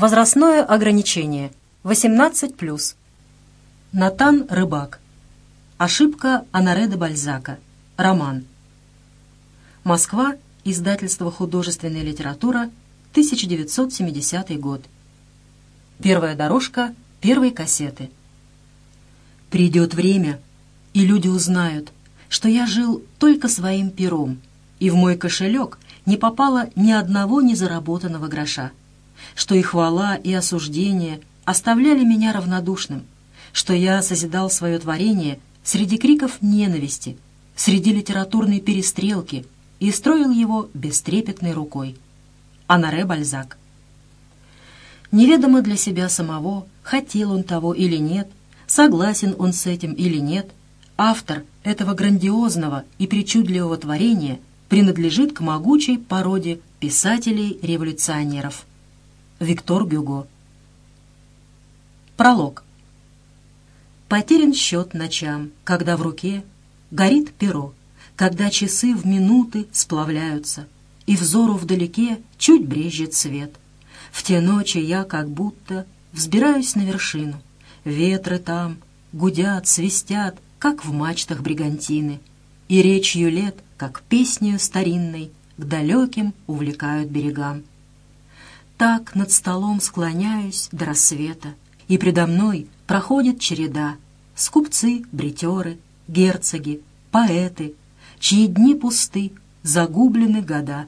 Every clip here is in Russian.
Возрастное ограничение 18+. Натан Рыбак. Ошибка Анаре де Бальзака. Роман. Москва. Издательство «Художественная литература», 1970 год. Первая дорожка первой кассеты. Придет время, и люди узнают, что я жил только своим пером, и в мой кошелек не попало ни одного незаработанного гроша, что и хвала, и осуждение оставляли меня равнодушным, что я созидал свое творение среди криков ненависти, среди литературной перестрелки и строил его бестрепетной рукой. Анаре Бальзак. Неведомо для себя самого, хотел он того или нет, согласен он с этим или нет, автор этого грандиозного и причудливого творения принадлежит к могучей породе писателей-революционеров. Виктор Гюго. Пролог. Потерян счет ночам, когда в руке горит перо, когда часы в минуты сплавляются, и взору вдалеке чуть брежет свет. В те ночи я как будто взбираюсь на вершину. Ветры там гудят, свистят, как в мачтах бригантины, и речью лет, как песнею старинной, к далеким увлекают берегам. Так над столом склоняюсь до рассвета, и предо мной проходит череда скупцы, бритеры, герцоги, поэты, чьи дни пусты, загублены года.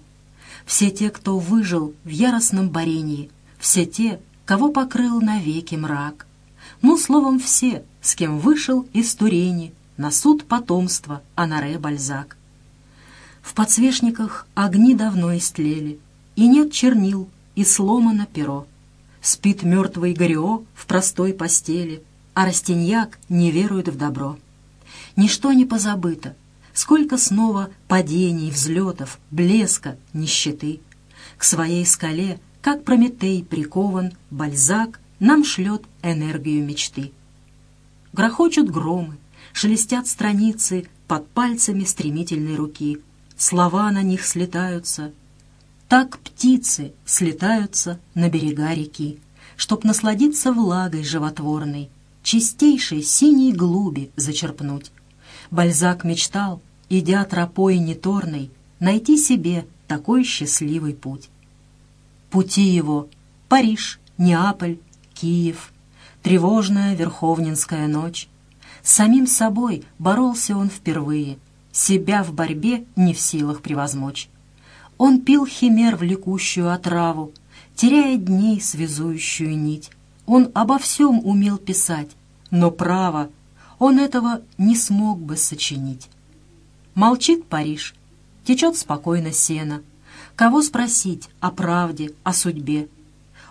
Все те, кто выжил в яростном борении, все те, кого покрыл навеки мрак. Ну, словом, все, с кем вышел из турени на суд потомства Анаре Бальзак. В подсвечниках огни давно истлели, и нет чернил, и сломано перо. Спит мертвый Горио в простой постели, а Растиньяк не верует в добро. Ничто не позабыто, сколько снова падений, взлетов, блеска, нищеты. К своей скале, как Прометей прикован, Бальзак нам шлет энергию мечты. Грохочут громы, шелестят страницы под пальцами стремительной руки. Слова на них слетаются, так птицы слетаются на берега реки, Чтоб насладиться влагой животворной, Чистейшей синей глуби зачерпнуть. Бальзак мечтал, идя тропой неторной, Найти себе такой счастливый путь. Пути его — Париж, Неаполь, Киев, Тревожная Верховнинская ночь. Самим собой боролся он впервые, Себя в борьбе не в силах превозмочь. Он пил химер в лекущую отраву, теряя дней связующую нить. Он обо всем умел писать, но право, он этого не смог бы сочинить. Молчит Париж, течет спокойно сено. Кого спросить о правде, о судьбе?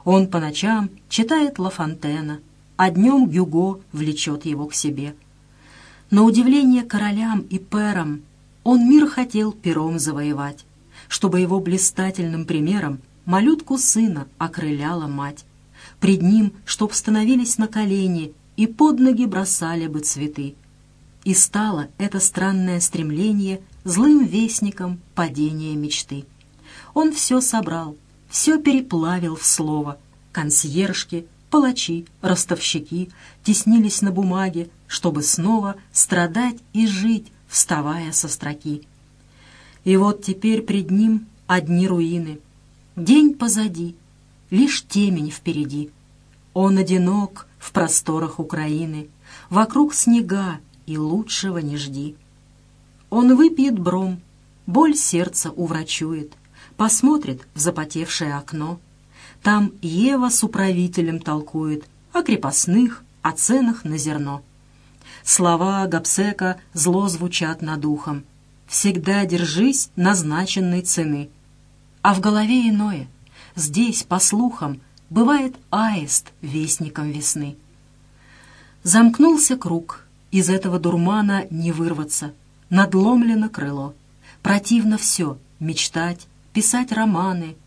Он по ночам читает Ла Фонтена, а днем Гюго влечет его к себе. На удивление королям и перам он мир хотел пером завоевать чтобы его блистательным примером малютку сына окрыляла мать. Пред ним, чтоб становились на колени и под ноги бросали бы цветы. И стало это странное стремление злым вестником падения мечты. Он все собрал, все переплавил в слово. Консьержки, палачи, ростовщики теснились на бумаге, чтобы снова страдать и жить, вставая со строки. И вот теперь пред ним одни руины. День позади, лишь темень впереди. Он одинок в просторах Украины, Вокруг снега, и лучшего не жди. Он выпьет бром, боль сердца уврачует, Посмотрит в запотевшее окно. Там Ева с управителем толкует О крепостных, о ценах на зерно. Слова Гапсека зло звучат над ухом всегда держись назначенной цены. А в голове иное. Здесь, по слухам, бывает аист вестником весны. Замкнулся круг, из этого дурмана не вырваться. Надломлено крыло. Противно все — мечтать, писать романы.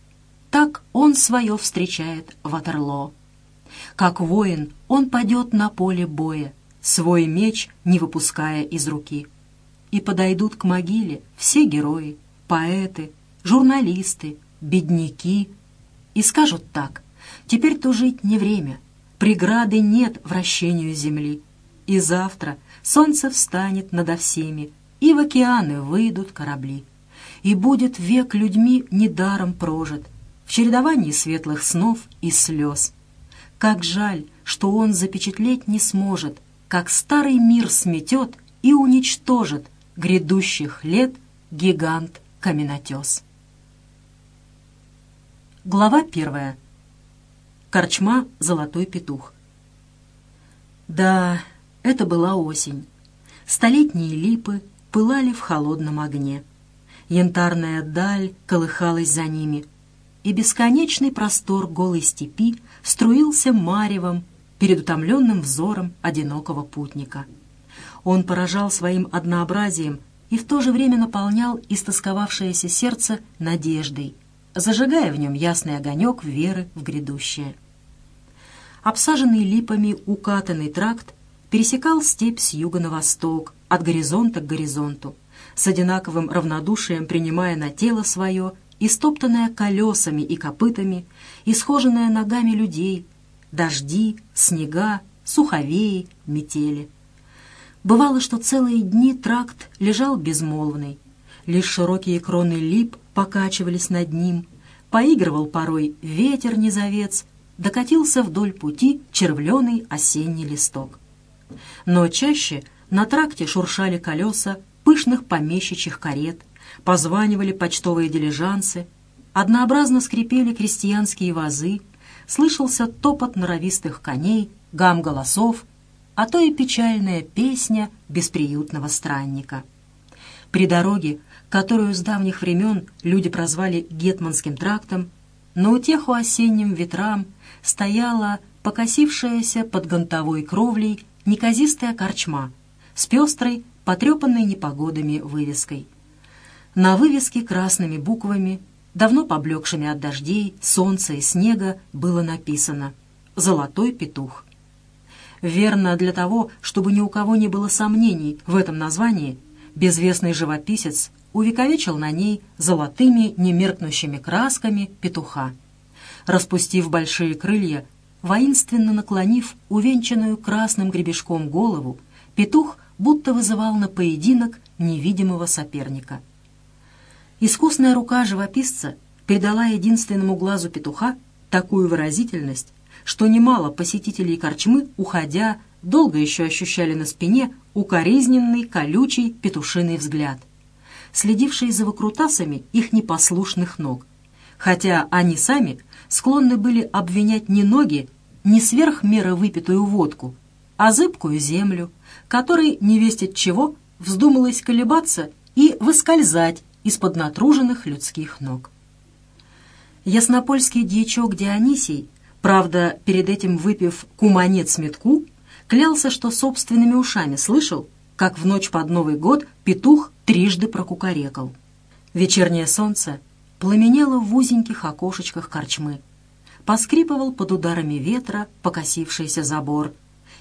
Так он свое встречает Ватерлоо. Как воин он падет на поле боя, свой меч не выпуская из руки — и подойдут к могиле все герои, поэты, журналисты, бедняки, и скажут так, Теперь тужить не время, преграды нет вращению земли. И завтра солнце встанет надо всеми, и в океаны выйдут корабли. И будет век людьми недаром прожит, в чередовании светлых снов и слез. Как жаль, что он запечатлеть не сможет, как старый мир сметет и уничтожит грядущих лет гигант-каменотес. Глава первая. Корчма «Золотой петух». Да, это была осень. Столетние липы пылали в холодном огне. Янтарная даль колыхалась за ними, и бесконечный простор голой степи струился маревом перед утомленным взором одинокого путника. Он поражал своим однообразием и в то же время наполнял истосковавшееся сердце надеждой, зажигая в нем ясный огонек веры в грядущее. Обсаженный липами укатанный тракт пересекал степь с юга на восток, от горизонта к горизонту, с одинаковым равнодушием принимая на тело свое истоптанное колесами и копытами, исхоженное ногами людей, дожди, снега, суховеи, метели. Бывало, что целые дни тракт лежал безмолвный, лишь широкие кроны лип покачивались над ним, поигрывал порой ветер-незовец, докатился вдоль пути червленый осенний листок. Но чаще на тракте шуршали колеса пышных помещичьих карет, позванивали почтовые дилижансы, однообразно скрипели крестьянские вазы, слышался топот норовистых коней, гам голосов, а то и печальная песня бесприютного странника. При дороге, которую с давних времен люди прозвали Гетманским трактом, на утеху осенним ветрам стояла покосившаяся под гонтовой кровлей неказистая корчма с пестрой, потрепанной непогодами вывеской. На вывеске красными буквами, давно поблекшими от дождей, солнца и снега, было написано «Золотой петух». Верно, для того, чтобы ни у кого не было сомнений в этом названии, безвестный живописец увековечил на ней золотыми немеркнущими красками петуха. Распустив большие крылья, воинственно наклонив увенчанную красным гребешком голову, петух будто вызывал на поединок невидимого соперника. Искусная рука живописца передала единственному глазу петуха такую выразительность, что немало посетителей корчмы, уходя, долго еще ощущали на спине укоризненный, колючий петушиный взгляд, следивший за выкрутасами их непослушных ног, хотя они сами склонны были обвинять не ноги, не сверх меры выпитую водку, а зыбкую землю, которой невесть чего вздумалось колебаться и выскользать из-под натруженных людских ног. Яснопольский дьячок Дионисий, правда, перед этим выпив куманец метку, клялся, что собственными ушами слышал, как в ночь под Новый год петух трижды прокукарекал. Вечернее солнце пламенело в узеньких окошечках корчмы, поскрипывал под ударами ветра покосившийся забор,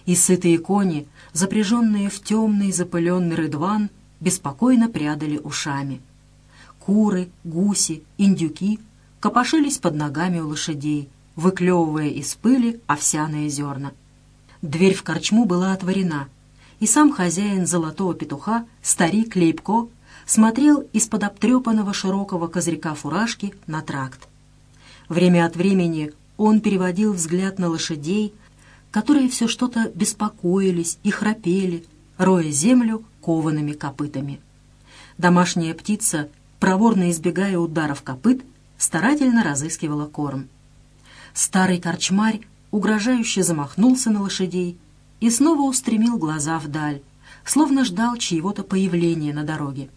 и сытые кони, запряженные в темный запыленный рыдван, беспокойно прядали ушами. Куры, гуси, индюки копошились под ногами у лошадей, выклевывая из пыли овсяные зерна. Дверь в корчму была отворена, и сам хозяин золотого петуха, старик Лейбко, смотрел из-под обтрепанного широкого козырька фуражки на тракт. Время от времени он переводил взгляд на лошадей, которые все что-то беспокоились и храпели, роя землю коваными копытами. Домашняя птица, проворно избегая ударов копыт, старательно разыскивала корм. Старый корчмарь угрожающе замахнулся на лошадей и снова устремил глаза вдаль, словно ждал чьего-то появления на дороге.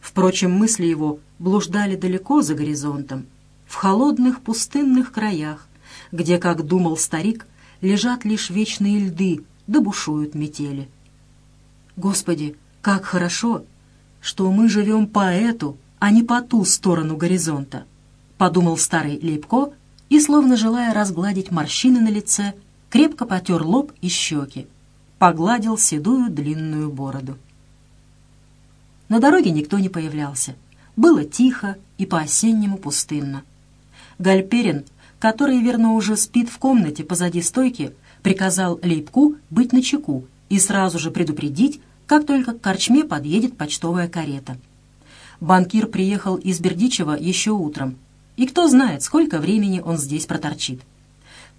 Впрочем, мысли его блуждали далеко за горизонтом, в холодных пустынных краях, где, как думал старик, лежат лишь вечные льды да метели. Господи, как хорошо, что мы живем по эту, а не по ту сторону горизонта, подумал старый Лейбко и, словно желая разгладить морщины на лице, крепко потер лоб и щеки, погладил седую длинную бороду. На дороге никто не появлялся. Было тихо и по-осеннему пустынно. Гальперин который, верно, уже спит в комнате позади стойки, приказал Лейбку быть начеку и сразу же предупредить, как только к корчме подъедет почтовая карета. Банкир приехал из Бердичева еще утром, и кто знает, сколько времени он здесь проторчит.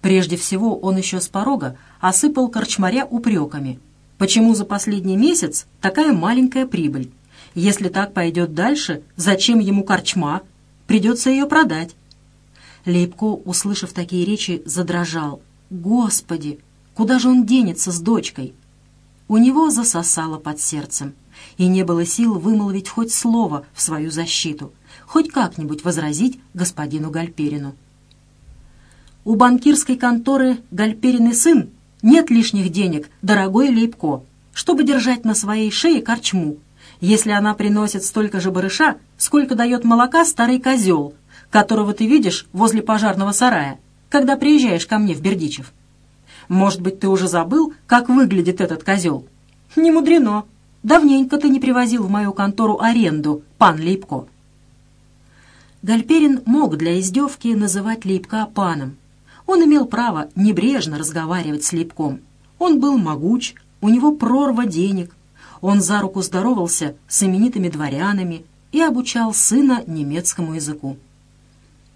Прежде всего он еще с порога осыпал корчмаря упреками. Почему за последний месяц такая маленькая прибыль? Если так пойдет дальше, зачем ему корчма? Придется ее продать. Лейбко, услышав такие речи, задрожал. «Господи, куда же он денется с дочкой?» У него засосало под сердцем, и не было сил вымолвить хоть слово в свою защиту, хоть как-нибудь возразить господину Гальперину. У банкирской конторы «Гальперин и сын» нет лишних денег, дорогой Лейбко, чтобы держать на своей шее корчму, если она приносит столько же барыша, сколько дает молока старый козел, которого ты видишь возле пожарного сарая, когда приезжаешь ко мне в Бердичев. Может быть, ты уже забыл, как выглядит этот козел? Не мудрено. Давненько ты не привозил в мою контору аренду, пан Лейбко. Гальперин мог для издевки называть Лейбка паном, он имел право небрежно разговаривать с Липком. Он был могуч, у него прорва денег. Он за руку здоровался с именитыми дворянами и обучал сына немецкому языку.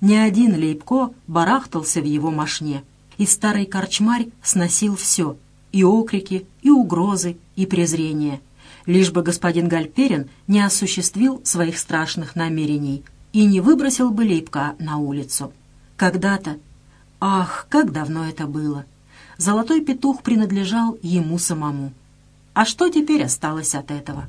Ни один Лейбко барахтался в его мошне, и старый корчмарь сносил все — и окрики, и угрозы, и презрение, лишь бы господин Гальперин не осуществил своих страшных намерений и не выбросил бы Лейбка на улицу. Когда-то Ах, как давно это было! Золотой петух принадлежал ему самому. А что теперь осталось от этого?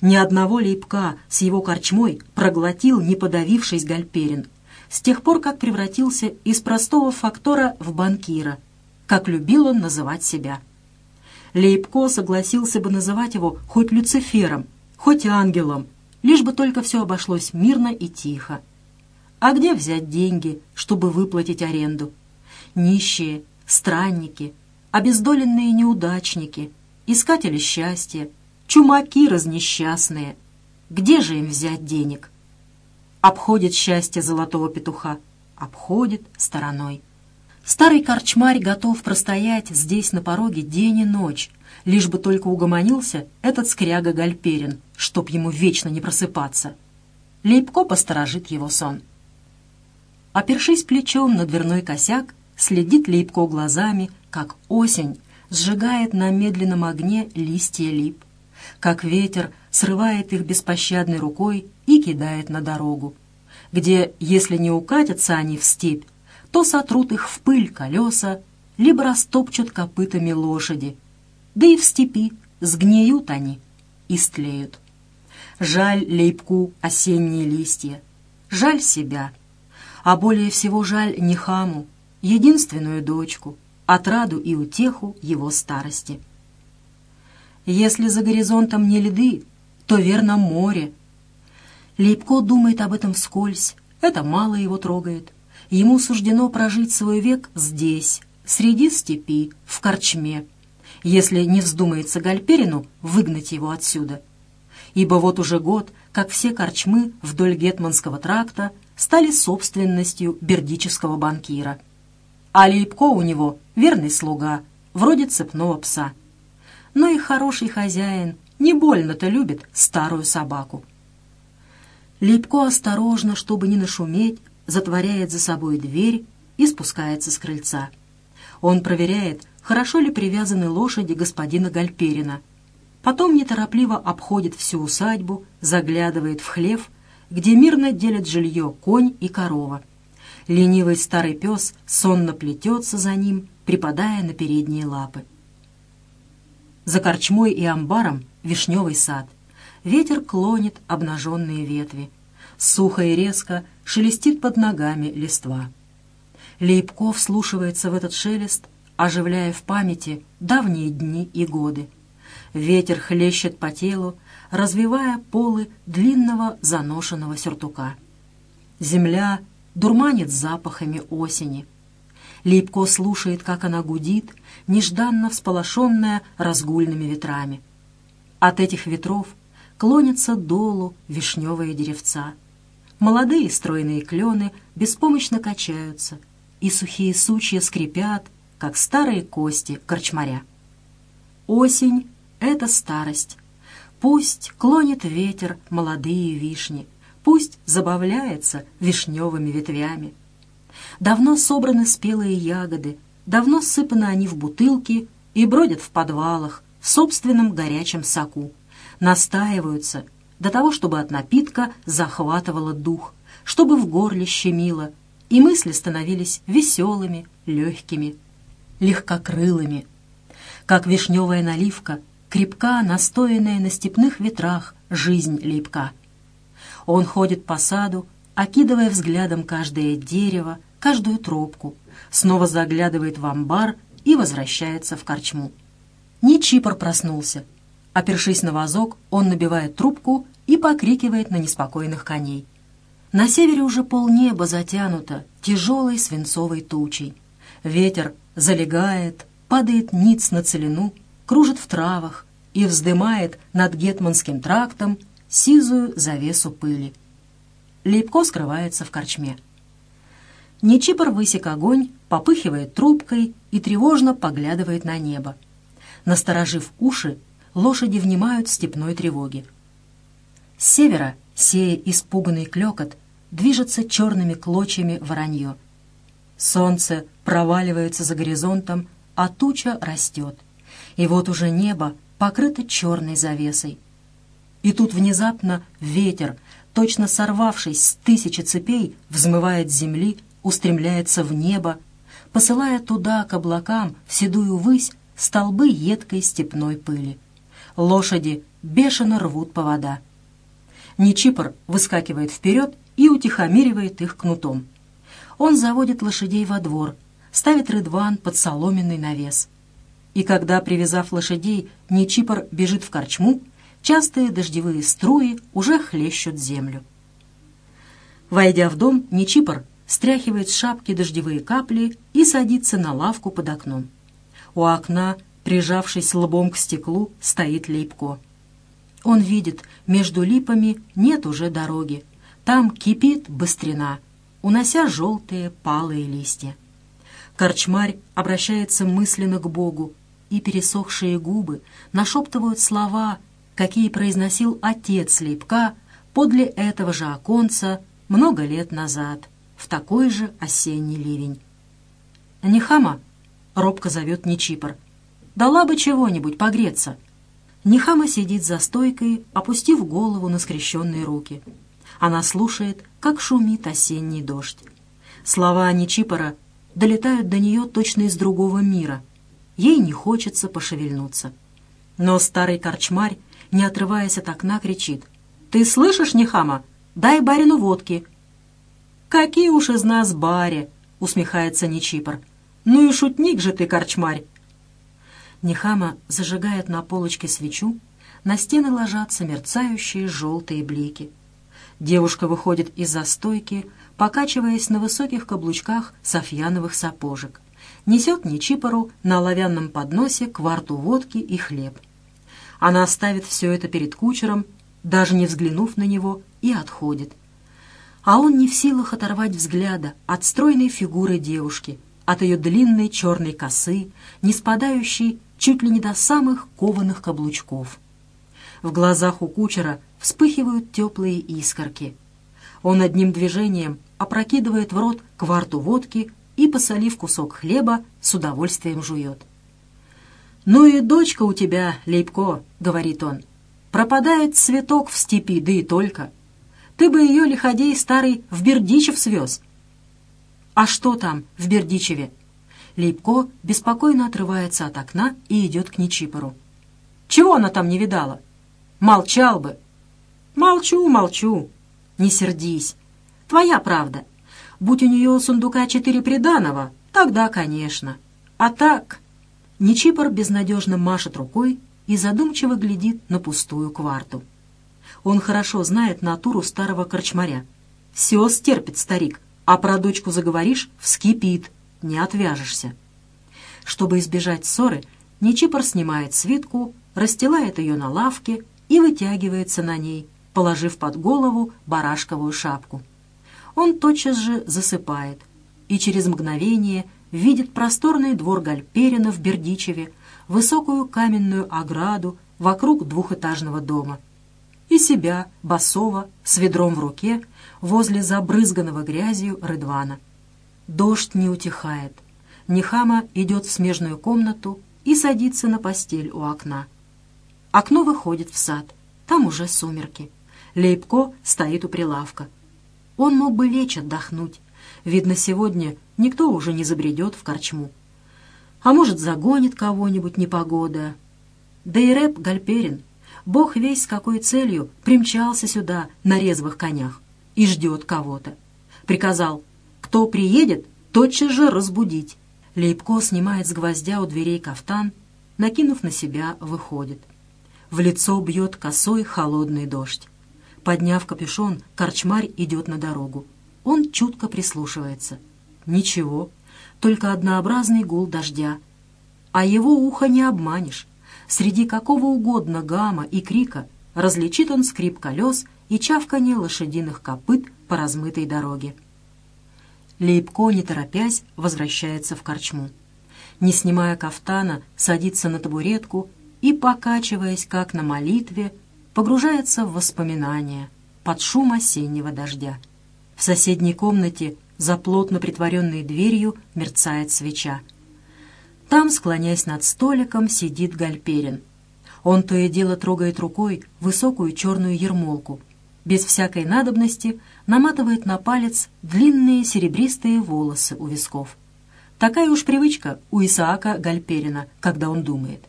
Ни одного лейбка с его корчмой проглотил, не подавившись Гальперин, с тех пор, как превратился из простого фактора в банкира, как любил он называть себя. Лейбко согласился бы называть его хоть Люцифером, хоть ангелом, лишь бы только все обошлось мирно и тихо. А где взять деньги, чтобы выплатить аренду? Нищие, странники, обездоленные неудачники, искатели счастья, чумаки разнесчастные. Где же им взять денег? Обходит счастье золотого петуха, обходит стороной. Старый корчмарь готов простоять здесь на пороге день и ночь, лишь бы только угомонился этот скряга Гальперин, чтоб ему вечно не просыпаться. Лейбко посторожит его сон. Опершись плечом на дверной косяк, следит Лейбко глазами, как осень сжигает на медленном огне листья лип, как ветер срывает их беспощадной рукой и кидает на дорогу, где, если не укатятся они в степь, то сотрут их в пыль колеса, либо растопчут копытами лошади, да и в степи сгниют они и стлеют. Жаль Лейбку осенние листья, жаль себя — а более всего жаль Нихаму, единственную дочку, отраду и утеху его старости. Если за горизонтом не льды, то верно море. Лейбко думает об этом вскользь, это мало его трогает. Ему суждено прожить свой век здесь, среди степи, в корчме, если не вздумается Гальперину выгнать его отсюда. Ибо вот уже год, как все корчмы вдоль Гетманского тракта стали собственностью бердического банкира. А Лейбко у него верный слуга, вроде цепного пса. Но и хороший хозяин не больно-то любит старую собаку. Лейбко осторожно, чтобы не нашуметь, затворяет за собой дверь и спускается с крыльца. Он проверяет, хорошо ли привязаны лошади господина Гальперина. Потом неторопливо обходит всю усадьбу, заглядывает в хлев где мирно делят жилье конь и корова. Ленивый старый пес сонно плетется за ним, припадая на передние лапы. За корчмой и амбаром вишневый сад. Ветер клонит обнаженные ветви. Сухо и резко шелестит под ногами листва. Лейбков слушается в этот шелест, оживляя в памяти давние дни и годы. Ветер хлещет по телу, развивая полы длинного заношенного сюртука. Земля дурманит запахами осени. Липко слушает, как она гудит, нежданно всполошенная разгульными ветрами. От этих ветров клонятся долу вишневые деревца. Молодые стройные клены беспомощно качаются, и сухие сучья скрипят, как старые кости корчмаря. Осень — это старость. Пусть клонит ветер молодые вишни, пусть забавляется вишневыми ветвями. Давно собраны спелые ягоды, давно сыпаны они в бутылки и бродят в подвалах, в собственном горячем соку. Настаиваются до того, чтобы от напитка захватывало дух, чтобы в горле щемило, и мысли становились веселыми, легкими, легкокрылыми. Как вишневая наливка, крепка, настоянная на степных ветрах, жизнь липка. Он ходит по саду, окидывая взглядом каждое дерево, каждую тропку, снова заглядывает в амбар и возвращается в корчму. Не Чипор проснулся. Опершись на вазок, он набивает трубку и покрикивает на неспокойных коней. На севере уже полнеба затянуто тяжелой свинцовой тучей. Ветер залегает, падает ниц на целину, кружит в травах и вздымает над Гетманским трактом сизую завесу пыли. Лейбко скрывается в корчме. Нечипор высек огонь, попыхивает трубкой и тревожно поглядывает на небо. Насторожив уши, лошади внимают степной тревоги. С севера, сея испуганный клекот, движется черными клочьями воронье. Солнце проваливается за горизонтом, а туча растет. И вот уже небо покрыто черной завесой. И тут внезапно ветер, точно сорвавшись с тысячи цепей, взмывает с земли, устремляется в небо, посылая туда, к облакам, в седую высь, столбы едкой степной пыли. Лошади бешено рвут повода. Нечипор выскакивает вперед и утихомиривает их кнутом. Он заводит лошадей во двор, ставит рыдван под соломенный навес. И когда, привязав лошадей, Нечипор бежит в корчму, частые дождевые струи уже хлещут землю. Войдя в дом, Нечипор стряхивает с шапки дождевые капли и садится на лавку под окном. У окна, прижавшись лбом к стеклу, стоит Лейбко. Он видит, между липами нет уже дороги. Там кипит быстрена, унося желтые палые листья. Корчмарь обращается мысленно к Богу, и пересохшие губы нашептывают слова, какие произносил отец Лейбка подле этого же оконца много лет назад, в такой же осенний ливень. «Нехама!» робко зовет Нечипор. «Дала бы чего-нибудь погреться». Нехама сидит за стойкой, опустив голову на скрещенные руки. Она слушает, как шумит осенний дождь. Слова Нечипора долетают до нее точно из другого мира. Ей не хочется пошевельнуться. Но старый корчмарь, не отрываясь от окна, кричит. «Ты слышишь, Нехама? Дай барину водки!» «Какие уж из нас баре!» — усмехается Нечипор. «Ну и шутник же ты, корчмарь!» Нехама зажигает на полочке свечу, на стены ложатся мерцающие желтые блики. Девушка выходит из застойки, покачиваясь на высоких каблучках софьяновых сапожек. Несет Нечипору на оловянном подносе кварту водки и хлеб. Она ставит все это перед кучером, даже не взглянув на него, и отходит. А он не в силах оторвать взгляда от стройной фигуры девушки, от ее длинной черной косы, не спадающей чуть ли не до самых кованых каблучков. В глазах у кучера вспыхивают теплые искорки. Он одним движением опрокидывает в рот кварту водки и, посолив кусок хлеба, с удовольствием жует. «Ну и дочка у тебя, Лейбко», — говорит он, — «пропадает цветок в степи, да и только. Ты бы ее, лиходей старый, в Бердичев свез, «А что там, в Бердичеве?» Лейбко беспокойно отрывается от окна и идет к Нечипору. «Чего она там не видала?» «Молчал бы!» «Молчу, молчу!» «Не сердись! Твоя правда. Будь у нее сундука четыре приданого, тогда, конечно. А так...» Нечипор безнадежно машет рукой и задумчиво глядит на пустую кварту. Он хорошо знает натуру старого корчмаря. Все стерпит старик, а про дочку заговоришь — вскипит, не отвяжешься. Чтобы избежать ссоры, Нечипор снимает свитку, расстилает ее на лавке и вытягивается на ней, положив под голову барашковую шапку. Он тотчас же засыпает. и через мгновение видит просторный двор Гальперина в Бердичеве, высокую каменную ограду вокруг двухэтажного дома. И себя, босого, с ведром в руке, возле забрызганного грязью Рыдвана. Дождь не утихает. Нехама идет в смежную комнату и садится на постель у окна. Окно выходит в сад. Там уже сумерки. Лейбко стоит у прилавка. Он мог бы лечь отдохнуть. Видно, сегодня никто уже не забредет в корчму. А может, загонит кого-нибудь непогода. Да и рэп Гальперин, бог весь с какой целью, примчался сюда на резвых конях и ждет кого-то. Приказал, кто приедет, тотчас же разбудить. Лейбко снимает с гвоздя у дверей кафтан, накинув на себя, выходит. В лицо бьет косой холодный дождь. Подняв капюшон, корчмарь идет на дорогу. Он чутко прислушивается. Ничего, только однообразный гул дождя. А его ухо не обманешь. Среди какого угодно гамма и крика различит он скрип колес и чавканье лошадиных копыт по размытой дороге. Лейбко, не торопясь, возвращается в корчму. Не снимая кафтана, садится на табуретку и, покачиваясь, как на молитве, погружается в воспоминания под шум осеннего дождя. В соседней комнате за плотно притворенной дверью мерцает свеча. Там, склоняясь над столиком, сидит Гальперин. Он то и дело трогает рукой высокую черную ермолку. Без всякой надобности наматывает на палец длинные серебристые волосы у висков. Такая уж привычка у Исаака Гальперина, когда он думает.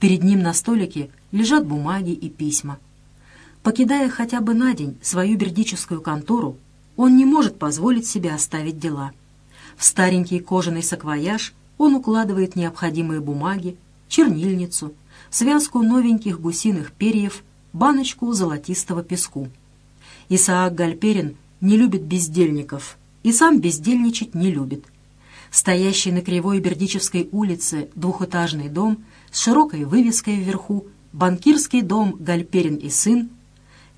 Перед ним на столике лежат бумаги и письма. Покидая хотя бы на день свою бердическую контору, он не может позволить себе оставить дела. В старенький кожаный саквояж он укладывает необходимые бумаги, чернильницу, связку новеньких гусиных перьев, баночку золотистого песку. Исаак Гальперин не любит бездельников и сам бездельничать не любит. Стоящий на кривой Бердичевской улице двухэтажный дом с широкой вывеской вверху банкирский дом «Гальперин и сын»,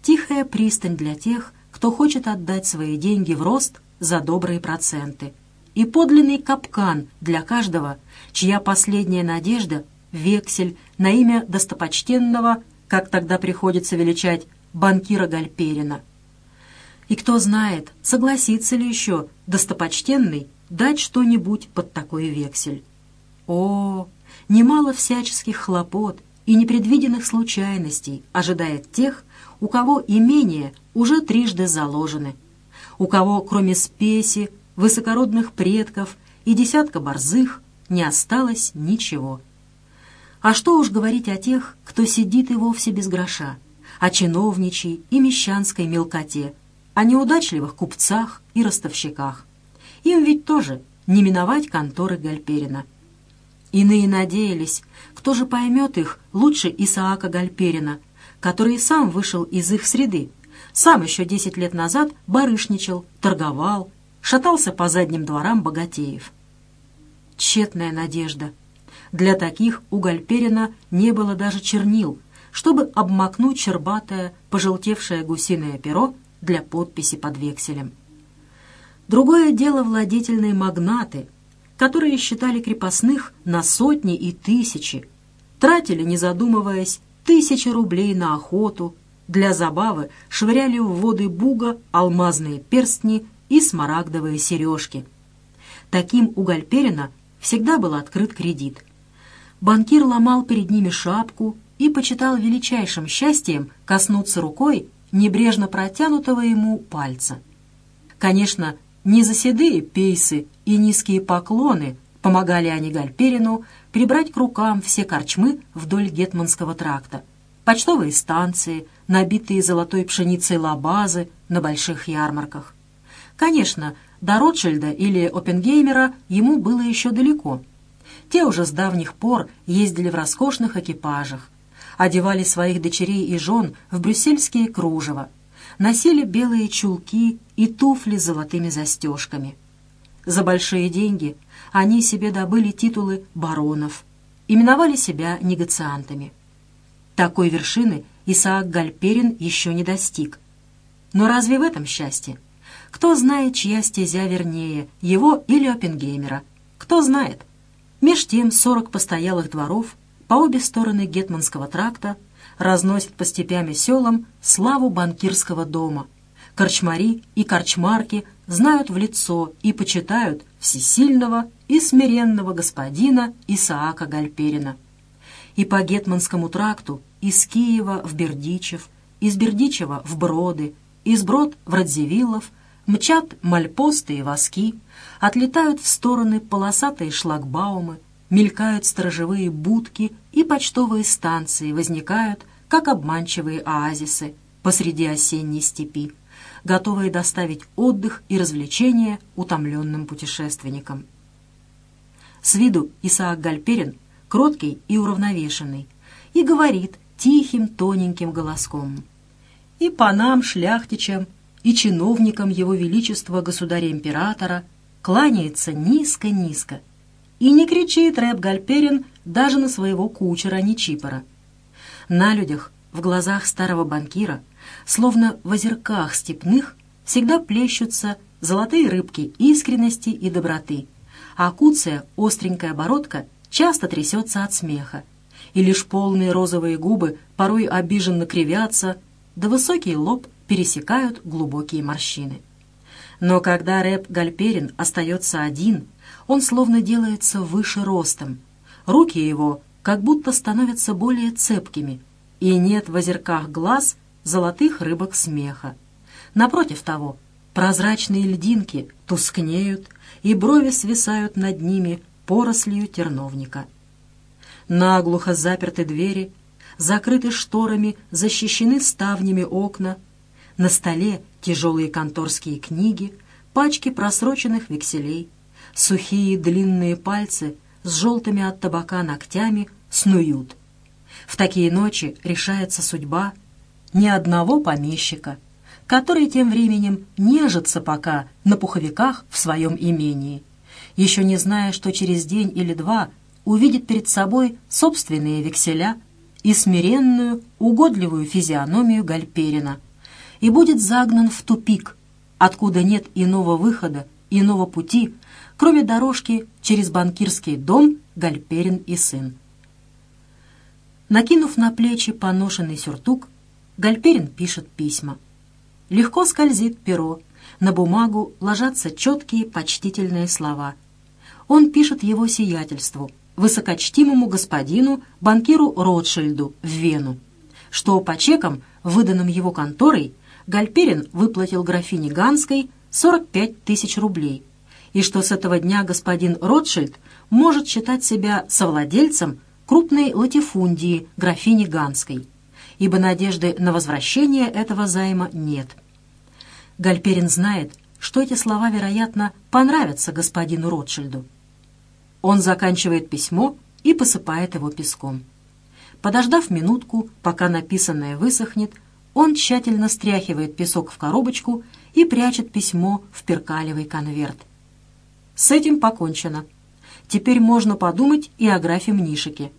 тихая пристань для тех, кто хочет отдать свои деньги в рост за добрые проценты, и подлинный капкан для каждого, чья последняя надежда — вексель на имя достопочтенного, как тогда приходится величать, банкира Гальперина. И кто знает, согласится ли еще достопочтенный дать что-нибудь под такой вексель. О, немало всяческих хлопот и непредвиденных случайностей ожидает тех, у кого имения уже трижды заложены, у кого, кроме спеси, высокородных предков и десятка борзых, не осталось ничего. А что уж говорить о тех, кто сидит и вовсе без гроша, о чиновничьей и мещанской мелкоте, о неудачливых купцах и ростовщиках. Им ведь тоже не миновать конторы Гальперина. Иные надеялись, кто же поймет их лучше Исаака Гальперина, который сам вышел из их среды, сам еще десять лет назад барышничал, торговал, шатался по задним дворам богатеев. Тщетная надежда. Для таких у Гальперина не было даже чернил, чтобы обмакнуть чербатое, пожелтевшее гусиное перо для подписи под векселем. Другое дело владетельные магнаты — которые считали крепостных на сотни и тысячи, тратили, не задумываясь, тысячи рублей на охоту, для забавы швыряли в воды буга алмазные перстни и смарагдовые сережки. Таким у Гальперина всегда был открыт кредит. Банкир ломал перед ними шапку и почитал величайшим счастьем коснуться рукой небрежно протянутого ему пальца. Конечно, не за пейсы и низкие поклоны помогали они Гальперину прибрать к рукам все корчмы вдоль Гетманского тракта, почтовые станции, набитые золотой пшеницей лабазы на больших ярмарках. Конечно, до Ротшильда или Оппенгеймера ему было еще далеко. Те уже с давних пор ездили в роскошных экипажах, одевали своих дочерей и жен в брюссельские кружева, носили белые чулки и туфли с золотыми застежками. За большие деньги они себе добыли титулы баронов, именовали себя негациантами. Такой вершины Исаак Гальперин еще не достиг. Но разве в этом счастье? Кто знает, чья стезя вернее, его или Оппенгеймера? Кто знает? Меж тем сорок постоялых дворов по обе стороны Гетманского тракта разносят по степям и селам славу банкирского дома. Корчмари и корчмарки знают в лицо и почитают всесильного и смиренного господина Исаака Гальперина. И по Гетманскому тракту из Киева в Бердичев, из Бердичева в Броды, из Брод в Радзивиллов мчат мальпосты и воски, отлетают в стороны полосатые шлагбаумы, мелькают сторожевые будки и почтовые станции возникают, как обманчивые оазисы посреди осенней степи, готовые доставить отдых и развлечения утомленным путешественникам. С виду Исаак Гальперин кроткий и уравновешенный, и говорит тихим тоненьким голоском. И панам, шляхтичам, и чиновникам его величества государя-императора кланяется низко-низко. И не кричит Рэп Гальперин даже на своего кучера Нечипора. На людях, в глазах старого банкира, словно в озерках степных, всегда плещутся золотые рыбки искренности и доброты, а куция, остренькая бородка, часто трясется от смеха, и лишь полные розовые губы порой обиженно кривятся, да высокий лоб пересекают глубокие морщины. Но когда рэп Гальперин остается один, он словно делается выше ростом. Руки его как будто становятся более цепкими, и нет в озерках глаз золотых рыбок смеха. Напротив того, прозрачные льдинки тускнеют, и брови свисают над ними порослью терновника. Наглухо заперты двери, закрыты шторами, защищены ставнями окна. На столе тяжелые конторские книги, пачки просроченных векселей, сухие длинные пальцы с желтыми от табака ногтями снуют. В такие ночи решается судьба ни одного помещика, который тем временем нежится пока на пуховиках в своем имении, еще не зная, что через день или два увидит перед собой собственные векселя и смиренную, угодливую физиономию Гальперина и будет загнан в тупик, откуда нет иного выхода, иного пути, кроме дорожки через банкирский дом Гальперин и сын. Накинув на плечи поношенный сюртук, Гальперин пишет письма. Легко скользит перо, на бумагу ложатся четкие почтительные слова. Он пишет его сиятельству, высокочтимому господину, банкиру Ротшильду в Вену, что по чекам, выданным его конторой, Гальперин выплатил графине Ганской 45 тысяч рублей, и что с этого дня господин Ротшильд может считать себя совладельцем крупной латифундии графини Ганской, ибо надежды на возвращение этого займа нет. Гальперин знает, что эти слова, вероятно, понравятся господину Ротшильду. Он заканчивает письмо и посыпает его песком. Подождав минутку, пока написанное высохнет, он тщательно стряхивает песок в коробочку и прячет письмо в перкалевый конверт. С этим покончено. Теперь можно подумать и о графе Мнишике.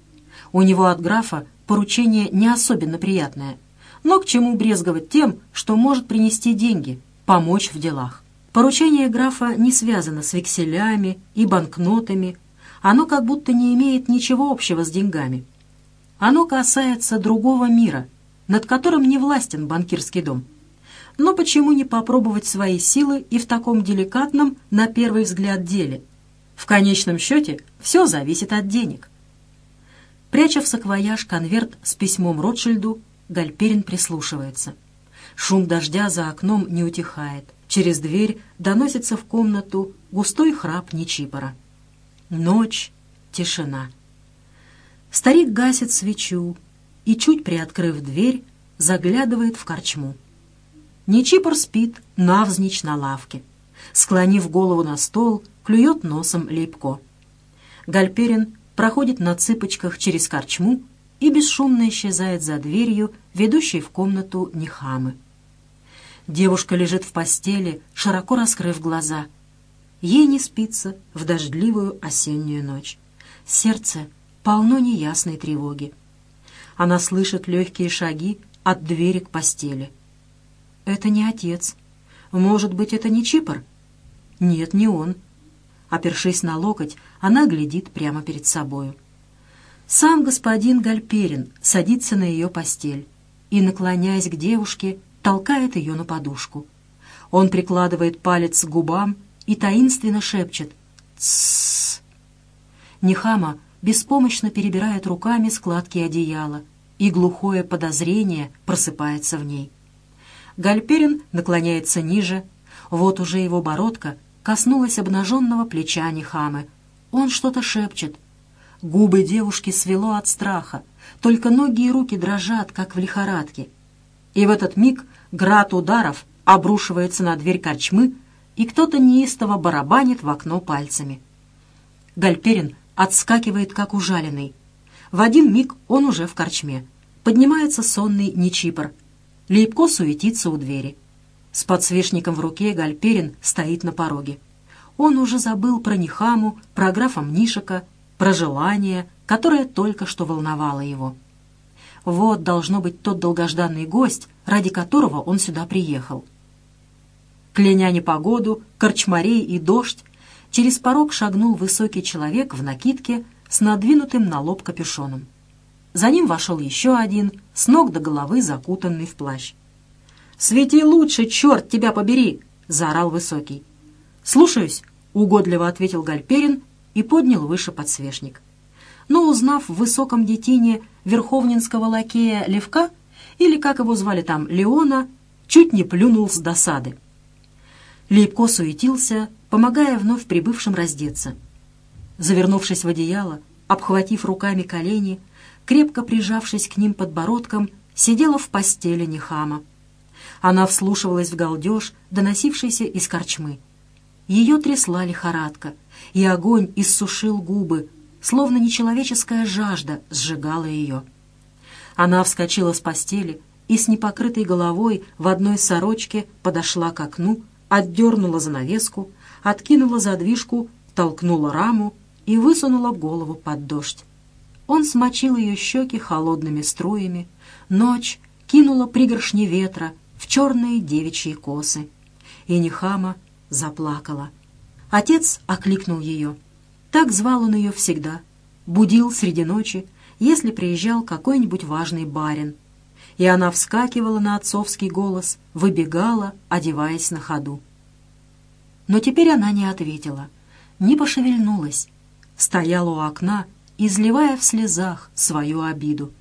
У него от графа поручение не особенно приятное. Но к чему брезговать тем, что может принести деньги, помочь в делах? Поручение графа не связано с векселями и банкнотами. Оно как будто не имеет ничего общего с деньгами. Оно касается другого мира, над которым не властен банкирский дом. Но почему не попробовать свои силы и в таком деликатном, на первый взгляд, деле? В конечном счете все зависит от денег. Пряча в саквояж конверт с письмом Ротшильду, Гальперин прислушивается. Шум дождя за окном не утихает. Через дверь доносится в комнату густой храп Нечипора. Ночь, тишина. Старик гасит свечу и, чуть приоткрыв дверь, заглядывает в корчму. Нечипор спит навзничь на лавке. Склонив голову на стол, клюет носом лепко. Гальперин проходит на цыпочках через корчму и бесшумно исчезает за дверью, ведущей в комнату Нехамы. Девушка лежит в постели, широко раскрыв глаза. Ей не спится в дождливую осеннюю ночь. Сердце полно неясной тревоги. Она слышит легкие шаги от двери к постели. Это не отец. Может быть, это не Чипр? Нет, не он. Опершись на локоть, она глядит прямо перед собою. Сам господин Гальперин садится на ее постель и, наклоняясь к девушке, толкает ее на подушку. Он прикладывает палец к губам и таинственно шепчет «Тссс». Нехама беспомощно перебирает руками складки одеяла, и глухое подозрение просыпается в ней. Гальперин наклоняется ниже, вот уже его бородка коснулась обнаженного плеча Нехамы. Он что-то шепчет. Губы девушки свело от страха, только ноги и руки дрожат, как в лихорадке. И в этот миг град ударов обрушивается на дверь корчмы, и кто-то неистово барабанит в окно пальцами. Гальперин отскакивает, как ужаленный. В один миг он уже в корчме. Поднимается сонный Нечипор. Лейбко суетится у двери. С подсвечником в руке Гальперин стоит на пороге. Он уже забыл про Нихаму, про графа Мнишика, про желание, которое только что волновало его. Вот должно быть тот долгожданный гость, ради которого он сюда приехал. Кляня непогоду, корчмарей и дождь, через порог шагнул высокий человек в накидке с надвинутым на лоб капюшоном. За ним вошел еще один, с ног до головы закутанный в плащ. «Свети лучше, черт тебя побери!» — заорал Высокий. «Слушаюсь», — угодливо ответил Гальперин и поднял выше подсвечник. Но, узнав в высоком детине верховнинского лакея Левка, или, как его звали там, Леона, чуть не плюнул с досады. Лейбко суетился, помогая вновь прибывшим раздеться. Завернувшись в одеяло, обхватив руками колени, крепко прижавшись к ним подбородком, сидела в постели Нехама. Она вслушивалась в галдеж, доносившийся из корчмы. Ее трясла лихорадка, и огонь иссушил губы, словно нечеловеческая жажда сжигала ее. Она вскочила с постели и с непокрытой головой в одной сорочке подошла к окну, отдернула занавеску, откинула задвижку, толкнула раму и высунула голову под дождь. Он смочил ее щеки холодными струями. Ночь кинула пригоршни ветра в черные девичьи косы. И Нехама заплакала. Отец окликнул ее. Так звал он ее всегда. Будил среди ночи, если приезжал какой-нибудь важный барин. И она вскакивала на отцовский голос, выбегала, одеваясь на ходу. Но теперь она не ответила, не пошевельнулась, стояла у окна изливая в слезах свою обиду.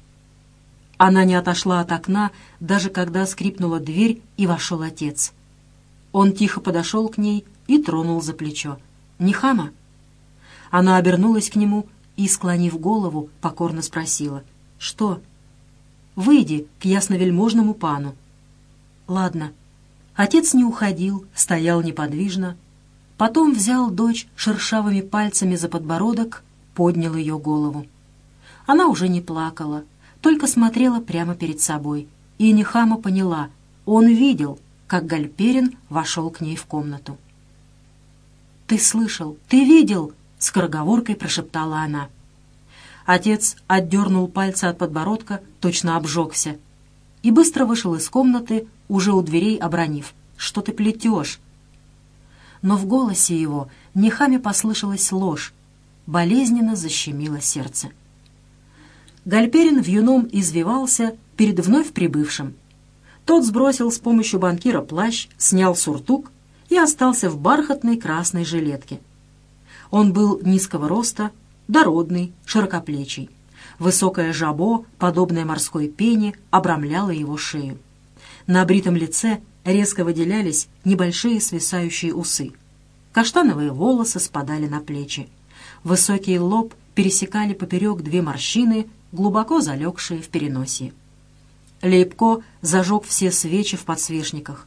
Она не отошла от окна, даже когда скрипнула дверь и вошел отец. Он тихо подошел к ней и тронул за плечо. «Нихама?» Она обернулась к нему и, склонив голову, покорно спросила. «Что?» «Выйди к ясновельможному пану». «Ладно». Отец не уходил, стоял неподвижно. Потом взял дочь шершавыми пальцами за подбородок поднял ее голову. Она уже не плакала, только смотрела прямо перед собой. И Нехама поняла, он видел, как Гальперин вошел к ней в комнату. «Ты слышал, ты видел!» — скороговоркой прошептала она. Отец отдернул пальцы от подбородка, точно обжегся, и быстро вышел из комнаты, уже у дверей обронив. «Что ты плетешь?» Но в голосе его Нехаме послышалась ложь, болезненно защемило сердце. Гальперин в юном извивался перед вновь прибывшим. Тот сбросил с помощью банкира плащ, снял суртук и остался в бархатной красной жилетке. Он был низкого роста, дородный, широкоплечий. Высокое жабо, подобное морской пене, обрамляло его шею. На бритом лице резко выделялись небольшие свисающие усы. Каштановые волосы спадали на плечи. Высокий лоб пересекали поперек две морщины, глубоко залегшие в переносе. Лейбко зажег все свечи в подсвечниках.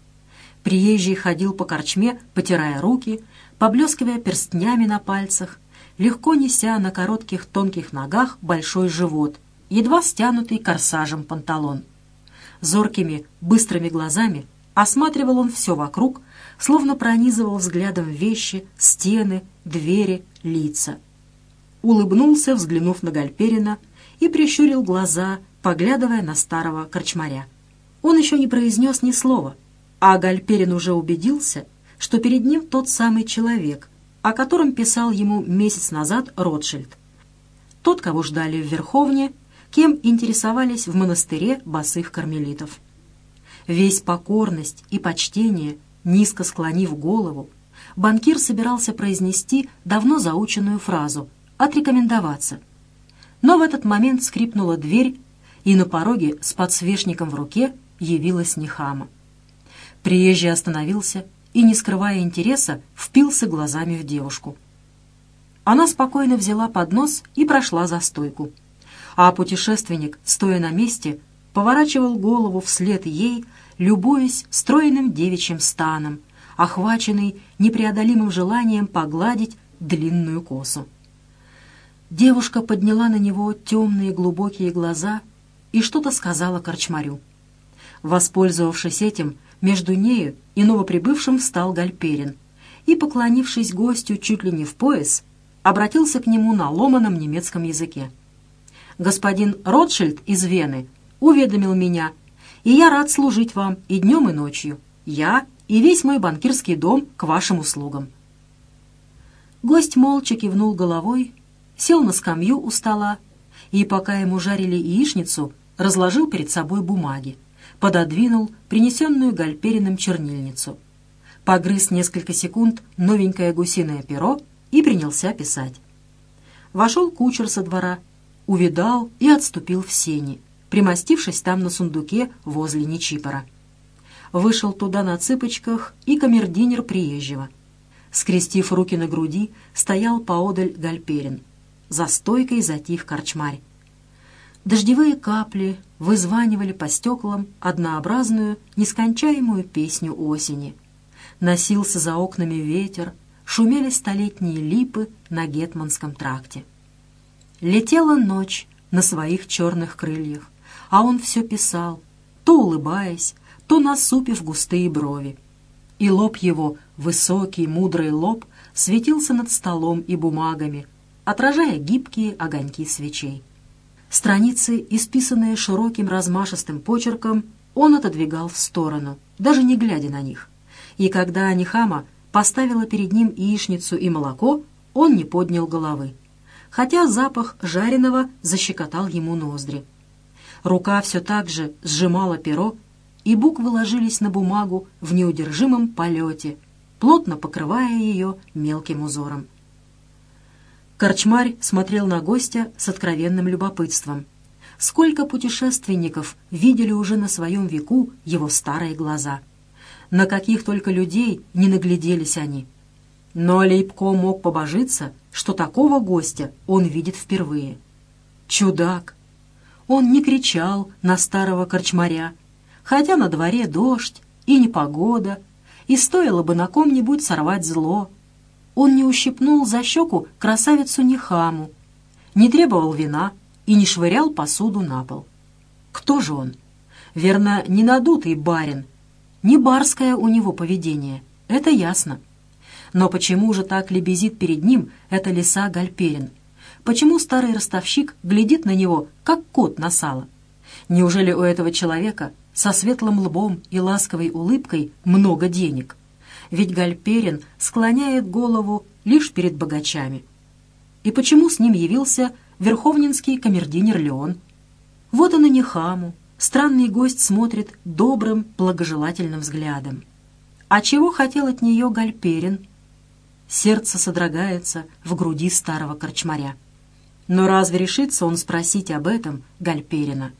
Приезжий ходил по корчме, потирая руки, поблескивая перстнями на пальцах, легко неся на коротких тонких ногах большой живот, едва стянутый корсажем панталон. Зоркими, быстрыми глазами осматривал он все вокруг, словно пронизывал взглядом вещи, стены, двери, лица. Улыбнулся, взглянув на Гальперина, и прищурил глаза, поглядывая на старого корчмаря. Он еще не произнес ни слова, А Гальперин уже убедился, что перед ним тот самый человек, о котором писал ему месяц назад Ротшильд. Тот, кого ждали в Верховне, кем интересовались в монастыре босых кармелитов. Весь покорность и почтение, низко склонив голову, банкир собирался произнести давно заученную фразу «отрекомендоваться». Но в этот момент скрипнула дверь, и на пороге с подсвечником в руке явилась Нехама. Приезжий остановился и, не скрывая интереса, впился глазами в девушку. Она спокойно взяла поднос и прошла за стойку. А путешественник, стоя на месте, поворачивал голову вслед ей, любуясь стройным девичьим станом, охваченный непреодолимым желанием погладить длинную косу. Девушка подняла на него темные глубокие глаза и что-то сказала корчмарю. Воспользовавшись этим, между нею и новоприбывшим встал Гальперин и, поклонившись гостю чуть ли не в пояс, обратился к нему на ломаном немецком языке. «Господин Ротшильд из Вены уведомил меня, и я рад служить вам и днем, и ночью. Я и весь мой банкирский дом к вашим услугам». Гость молча кивнул головой, сел на скамью у стола и, пока ему жарили яичницу, разложил перед собой бумаги пододвинул принесенную Гальпериным чернильницу. Погрыз несколько секунд новенькое гусиное перо и принялся писать. Вошел кучер со двора, увидал и отступил в сени, примостившись там на сундуке возле Нечипора. Вышел туда на цыпочках и камердинер приезжего. Скрестив руки на груди, стоял поодаль Гальперин. За стойкой затих корчмарь. Дождевые капли вызванивали по стеклам однообразную, нескончаемую песню осени. Носился за окнами ветер, шумели столетние липы на Гетманском тракте. Летела ночь на своих черных крыльях, а он все писал, то улыбаясь, то насупив густые брови. И лоб его, высокий, мудрый лоб, светился над столом и бумагами, отражая гибкие огоньки свечей. Страницы, исписанные широким размашистым почерком, он отодвигал в сторону, даже не глядя на них. И когда Анихама поставила перед ним яичницу и молоко, он не поднял головы, хотя запах жареного защекотал ему ноздри. Рука все так же сжимала перо, и буквы ложились на бумагу в неудержимом полете, плотно покрывая ее мелким узором. Корчмарь смотрел на гостя с откровенным любопытством. Сколько путешественников видели уже на своем веку его старые глаза. На каких только людей не нагляделись они. Но Лейбко мог побожиться, что такого гостя он видит впервые. Чудак! Он не кричал на старого корчмаря, хотя на дворе дождь и непогода, и стоило бы на ком-нибудь сорвать зло — он не ущипнул за щеку красавицу Нехаму, не требовал вина и не швырял посуду на пол. Кто же он? Верно, не надутый барин. Не барское у него поведение, это ясно. Но почему же так лебезит перед ним эта лиса Гальперин? Почему старый ростовщик глядит на него, как кот на сало? Неужели у этого человека со светлым лбом и ласковой улыбкой много денег? ведь Гальперин склоняет голову лишь перед богачами. И почему с ним явился верховнинский камердинер Леон? Вот он и Нехаму. Странный гость смотрит добрым, благожелательным взглядом. А чего хотел от нее Гальперин? Сердце содрогается в груди старого корчмаря. Но разве решится он спросить об этом Гальперина?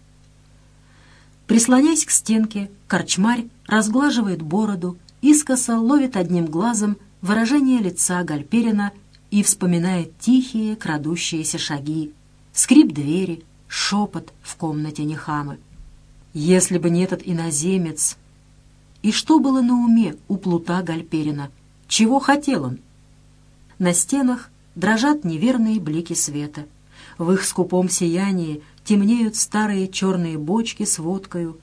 Прислонясь к стенке, корчмарь разглаживает бороду искоса ловит одним глазом выражение лица Гальперина и вспоминает тихие крадущиеся шаги, скрип двери, шепот в комнате Нехамы. Если бы не этот иноземец... И что было на уме у плута Гальперина? Чего хотел он? На стенах дрожат неверные блики света. В их скупом сиянии темнеют старые черные бочки с водкою.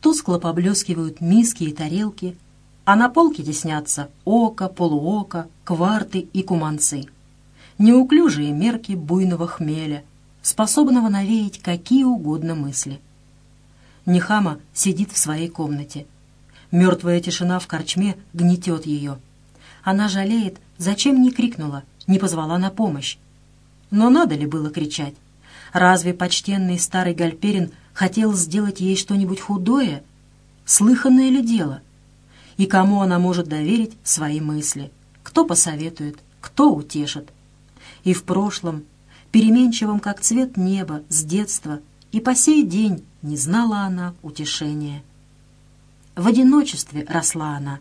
Тускло поблескивают миски и тарелки, а на полке теснятся око, полуоко, кварты и куманцы. Неуклюжие мерки буйного хмеля, способного навеять какие угодно мысли. Нехама сидит в своей комнате. Мертвая тишина в корчме гнетет ее. Она жалеет, зачем не крикнула, не позвала на помощь. Но надо ли было кричать? Разве почтенный старый Гальперин хотел сделать ей что-нибудь худое? Слыханное ли дело? И кому она может доверить свои мысли? Кто посоветует, кто утешит? И в прошлом, переменчивом как цвет неба с детства, и по сей день не знала она утешения. В одиночестве росла она.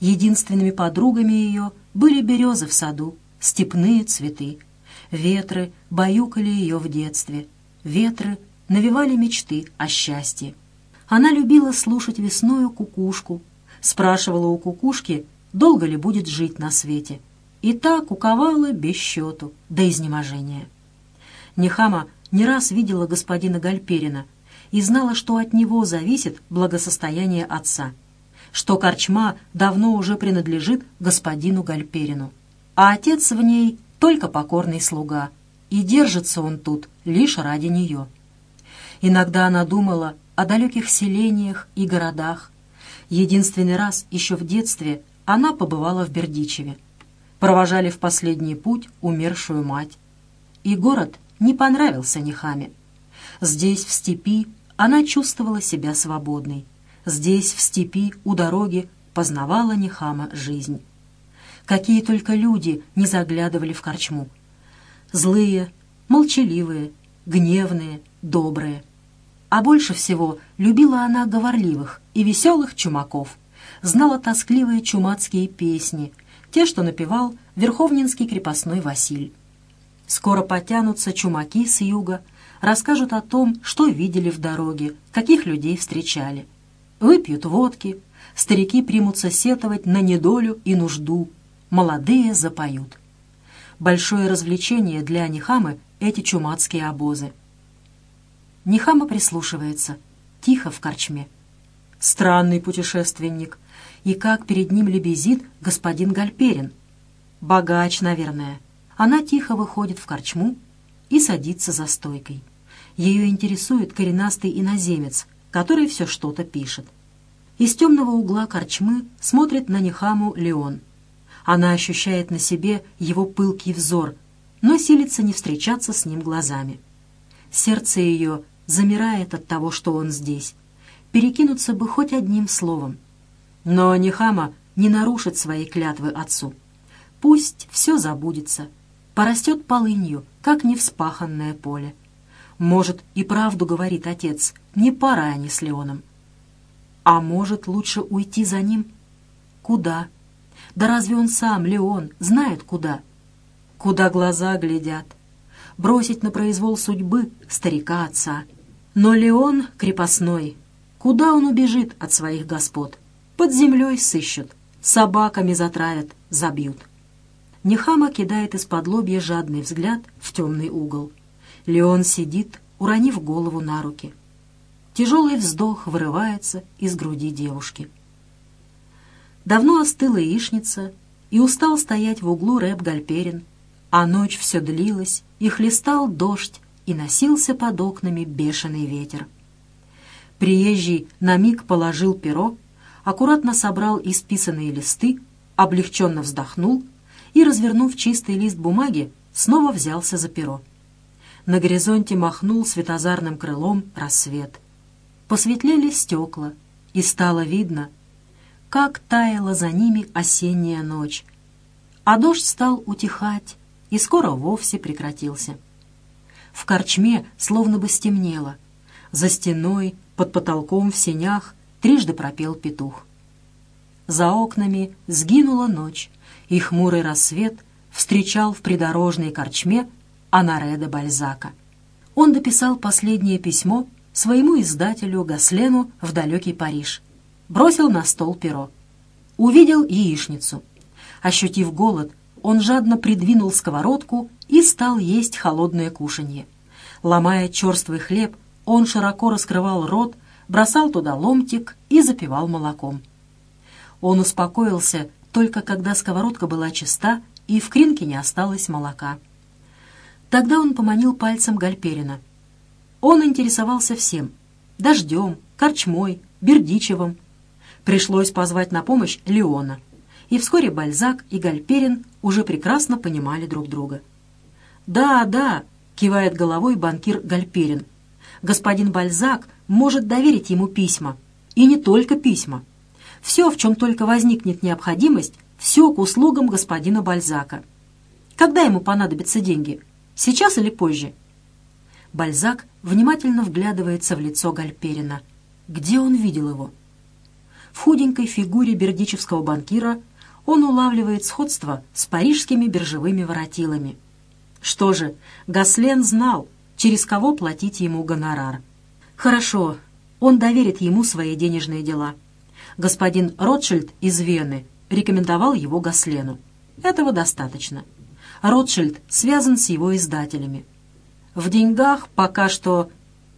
Единственными подругами ее были березы в саду, степные цветы. Ветры баюкали ее в детстве. Ветры навевали мечты о счастье. Она любила слушать весною кукушку, спрашивала у кукушки, долго ли будет жить на свете. И так куковала без счету, до изнеможения. Нехама не раз видела господина Гальперина и знала, что от него зависит благосостояние отца, что корчма давно уже принадлежит господину Гальперину, а отец в ней только покорный слуга, и держится он тут лишь ради нее. Иногда она думала о далеких селениях и городах. Единственный раз еще в детстве она побывала в Бердичеве. Провожали в последний путь умершую мать. И город не понравился Нехаме. Здесь, в степи, она чувствовала себя свободной. Здесь, в степи, у дороги, познавала Нехама жизнь. Какие только люди не заглядывали в корчму. Злые, молчаливые, гневные, добрые. А больше всего любила она говорливых и веселых чумаков. Знала тоскливые чумацкие песни, те, что напевал Верховнинский крепостной Василь. Скоро потянутся чумаки с юга, расскажут о том, что видели в дороге, каких людей встречали. Выпьют водки, старики примутся сетовать на недолю и нужду, молодые запоют. Большое развлечение для Нихамы эти чумацкие обозы. Нихама прислушивается, тихо в корчме. Странный путешественник, и как перед ним лебезит господин Гальперин. Богач, наверное. Она тихо выходит в корчму и садится за стойкой. Ее интересует коренастый иноземец, который все что-то пишет. Из темного угла корчмы смотрит на Нехаму Леон. Она ощущает на себе его пылкий взор, но силится не встречаться с ним глазами. Сердце ее замирает от того, что он здесь. Перекинуться бы хоть одним словом. Но Нехама не нарушит своей клятвы отцу. Пусть все забудется — порастет полынью, как невспаханное поле. Может, и правду говорит отец, не пора они с Леоном. А может, лучше уйти за ним? Куда? Да разве он сам, Леон, знает куда? Куда глаза глядят? Бросить на произвол судьбы старика отца. Но Леон крепостной. Куда он убежит от своих господ? Под землей сыщут, собаками затравят, забьют. Нехама кидает из-под лобья жадный взгляд в темный угол. Леон сидит, уронив голову на руки. Тяжелый вздох вырывается из груди девушки. Давно остыла яичница, и устал стоять в углу рэп Гальперин, а ночь все длилась, и хлестал дождь, и носился под окнами бешеный ветер. Приезжий на миг положил перо, аккуратно собрал исписанные листы, облегченно вздохнул и, развернув чистый лист бумаги, снова взялся за перо. На горизонте махнул светозарным крылом рассвет. Посветлели стекла, и стало видно, как таяла за ними осенняя ночь. А дождь стал утихать, и скоро вовсе прекратился. В корчме словно бы стемнело. За стеной, под потолком в сенях трижды пропел петух. За окнами сгинула ночь, и хмурый рассвет встречал в придорожной корчме Анаре де Бальзака. Он дописал последнее письмо своему издателю Гаслену в далекий Париж. Бросил на стол перо. Увидел яичницу. Ощутив голод, он жадно придвинул сковородку и стал есть холодное кушанье. Ломая черствый хлеб, он широко раскрывал рот, бросал туда ломтик и запивал молоком. Он успокоился только когда сковородка была чиста и в кринке не осталось молока. Тогда он поманил пальцем Гальперина. Он интересовался всем — дождем, корчмой, Бердичевым. Пришлось позвать на помощь Леона. И вскоре Бальзак и Гальперин уже прекрасно понимали друг друга. «Да, да», — кивает головой банкир Гальперин. «Господин Бальзак может доверить ему письма. И не только письма. Все, в чем только возникнет необходимость, все к услугам господина Бальзака. Когда ему понадобятся деньги? Сейчас или позже?» Бальзак внимательно вглядывается в лицо Гальперина. Где он видел его? В худенькой фигуре бердичевского банкира он улавливает сходство с парижскими биржевыми воротилами. Что же, Гаслен знал, через кого платить ему гонорар. Хорошо, он доверит ему свои денежные дела. Господин Ротшильд из Вены рекомендовал его Гаслену. Этого достаточно. Ротшильд связан с его издателями. В деньгах пока что...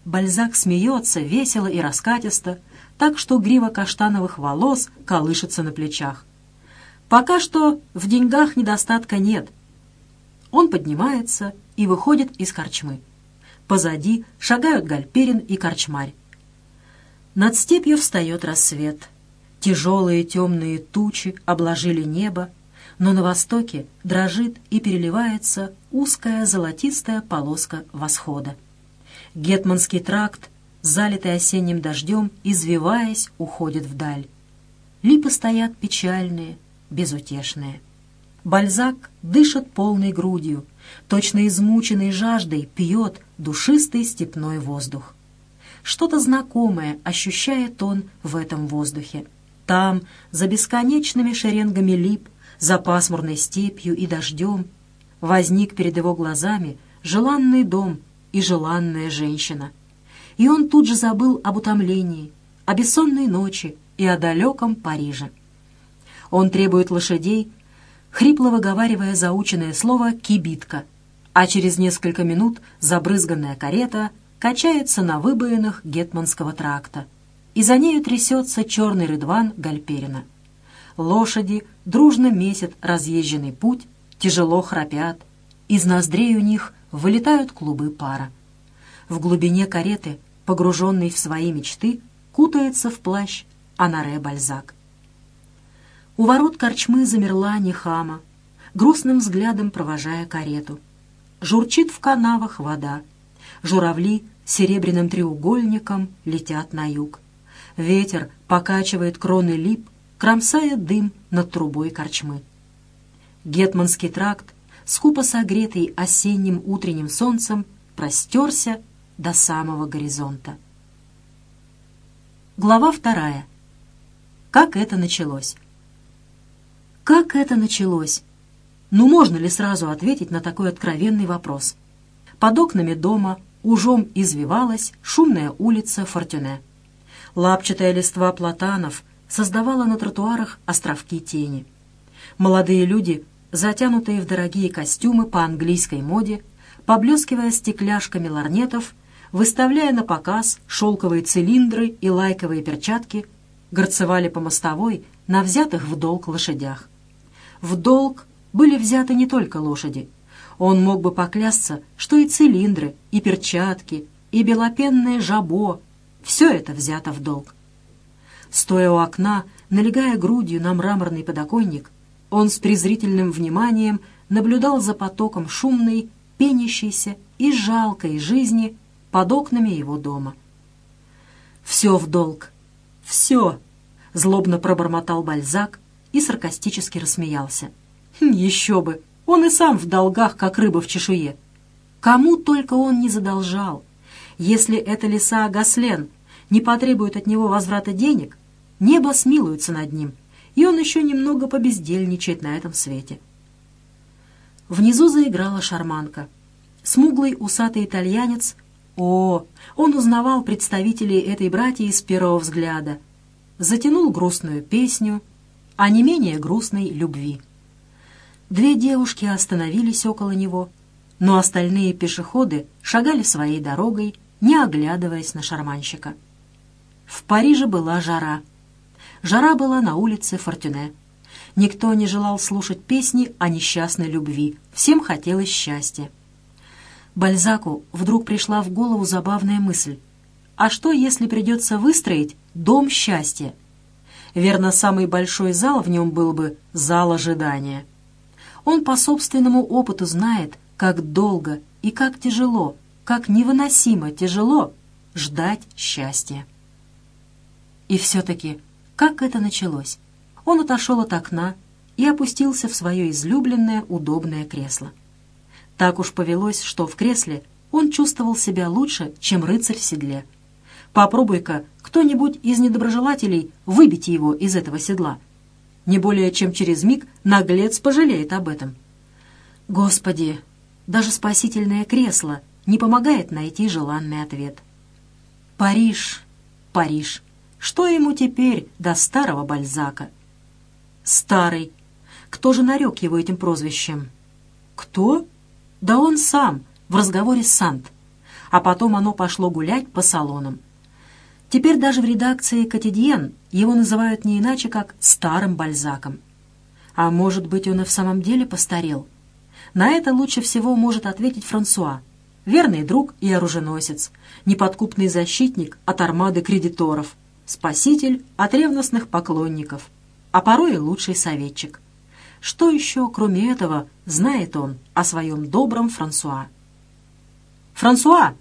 Бальзак смеется весело и раскатисто, так что грива каштановых волос колышется на плечах. Пока что в деньгах недостатка нет. Он поднимается и выходит из корчмы. Позади шагают Гальперин и Корчмарь. Над степью встает рассвет. Тяжелые темные тучи обложили небо, но на востоке дрожит и переливается узкая золотистая полоска восхода. Гетманский тракт, залитый осенним дождем, извиваясь, уходит вдаль. Липы стоят печальные, безутешные. Бальзак дышит полной грудью, точно измученный жаждой пьет душистый степной воздух. Что-то знакомое ощущает он в этом воздухе. Там, за бесконечными шеренгами лип, за пасмурной степью и дождем, возник перед его глазами желанный дом и желанная женщина. И он тут же забыл об утомлении, о бессонной ночи и о далеком Париже. Он требует лошадей, хрипло выговаривая заученное слово «кибитка», а через несколько минут забрызганная карета качается на выбоинах Гетманского тракта, и за нею трясется черный рыдван Гальперина. Лошади дружно месят разъезженный путь, тяжело храпят. Из ноздрей у них вылетают клубы пара. В глубине кареты, погруженный в свои мечты, кутается в плащ Анаре Бальзак. У ворот корчмы замерла Нехама, грустным взглядом провожая карету. Журчит в канавах вода. Журавли серебряным треугольником летят на юг. Ветер покачивает кроны лип, кромсая дым над трубой корчмы. Гетманский тракт, скупо согретый осенним утренним солнцем, простерся до самого горизонта. Глава вторая. Как это началось? Как это началось? Ну, можно ли сразу ответить на такой откровенный вопрос? Под окнами дома ужом извивалась шумная улица Фортюне. Лапчатая листва платанов создавала на тротуарах островки тени. Молодые люди, затянутые в дорогие костюмы по английской моде, поблескивая стекляшками ларнетов, выставляя на показ шелковые цилиндры и лайковые перчатки, горцевали по мостовой на взятых в долг лошадях. В долг были взяты не только лошади. Он мог бы поклясться, что и цилиндры, и перчатки, и белопенное жабо — все это взято в долг. Стоя у окна, налегая грудью на мраморный подоконник, он с презрительным вниманием наблюдал за потоком шумной, пенящейся и жалкой жизни под окнами его дома. «Все в долг! Все!» — злобно пробормотал Бальзак и саркастически рассмеялся. «Хм, «Еще бы! Он и сам в долгах, как рыба в чешуе. Кому только он не задолжал. Если это лиса Гаслен не потребует от него возврата денег, Небо смилуется над ним, и он еще немного побездельничает на этом свете. Внизу заиграла шарманка. Смуглый усатый итальянец о, он узнавал представителей этой братьи с первого взгляда. Затянул грустную песню, а не менее грустной любви. Две девушки остановились около него, но остальные пешеходы шагали своей дорогой, не оглядываясь на шарманщика. В Париже была жара — Жара была на улице Фортюне. Никто не желал слушать песни о несчастной любви. Всем хотелось счастья. Бальзаку вдруг пришла в голову забавная мысль. А что, если придется выстроить дом счастья? Верно, самый большой зал в нем был бы зал ожидания. Он по собственному опыту знает, как долго и как тяжело, как невыносимо тяжело ждать счастья. И все-таки, как это началось? Он отошел от окна и опустился в свое излюбленное удобное кресло. Так уж повелось, что в кресле он чувствовал себя лучше, чем рыцарь в седле. Попробуй-ка кто-нибудь из недоброжелателей выбить его из этого седла. Не более чем через миг наглец пожалеет об этом. Господи, даже спасительное кресло не помогает найти желанный ответ. Париж, Париж. Что ему теперь до старого Бальзака? Старый. Кто же нарек его этим прозвищем? Кто? Да он сам, в разговоре с Сант. А потом оно пошло гулять по салонам. Теперь даже в редакции «Котидьен» его называют не иначе, как «старым Бальзаком». А может быть, он и в самом деле постарел? На это лучше всего может ответить Франсуа, верный друг и оруженосец, неподкупный защитник от армады кредиторов, спаситель от ревностных поклонников, а порой и лучший советчик. Что еще, кроме этого, знает он о своем добром Франсуа? «Франсуа!»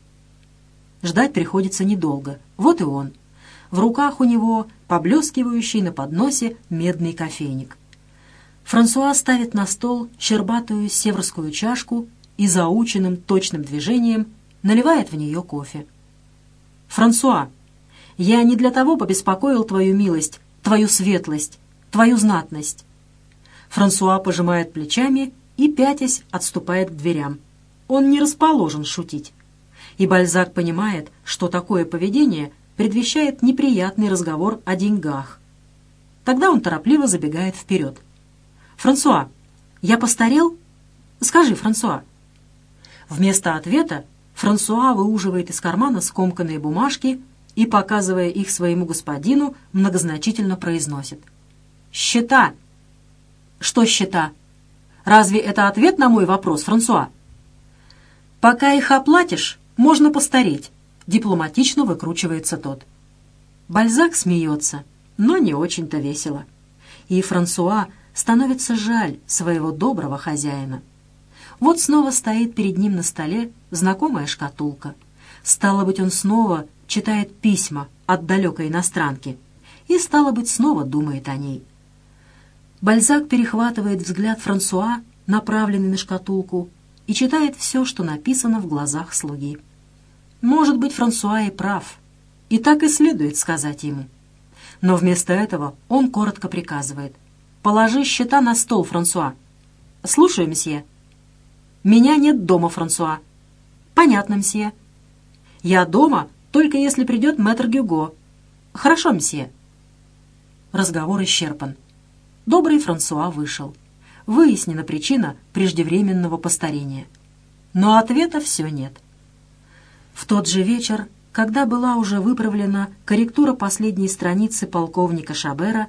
Ждать приходится недолго. Вот и он. В руках у него поблескивающий на подносе медный кофейник. Франсуа ставит на стол щербатую северскую чашку и заученным точным движением наливает в нее кофе. «Франсуа, я не для того побеспокоил твою милость, твою светлость, твою знатность». Франсуа пожимает плечами и, пятясь, отступает к дверям. Он не расположен шутить и Бальзак понимает, что такое поведение предвещает неприятный разговор о деньгах. Тогда он торопливо забегает вперед. «Франсуа, я постарел? Скажи, Франсуа». Вместо ответа Франсуа выуживает из кармана скомканные бумажки и, показывая их своему господину, многозначительно произносит. «Счета!» «Что счета? Разве это ответ на мой вопрос, Франсуа?» «Пока их оплатишь, можно постареть», — дипломатично выкручивается тот. Бальзак смеется, но не очень-то весело. И Франсуа становится жаль своего доброго хозяина. Вот снова стоит перед ним на столе знакомая шкатулка. Стало быть, он снова читает письма от далекой иностранки и, стало быть, снова думает о ней. Бальзак перехватывает взгляд Франсуа, направленный на шкатулку, и читает все, что написано в глазах слуги. Может быть, Франсуа и прав, и так и следует сказать ему. Но вместо этого он коротко приказывает. «Положи счета на стол, Франсуа». «Слушаю, месье». «Меня нет дома, Франсуа». «Понятно, месье». «Я дома, только если придет мэтр Гюго». «Хорошо, месье». Разговор исчерпан. Добрый Франсуа вышел. Выяснена причина преждевременного постарения. Но ответа все нет. В тот же вечер, когда была уже выправлена корректура последней страницы полковника Шабера,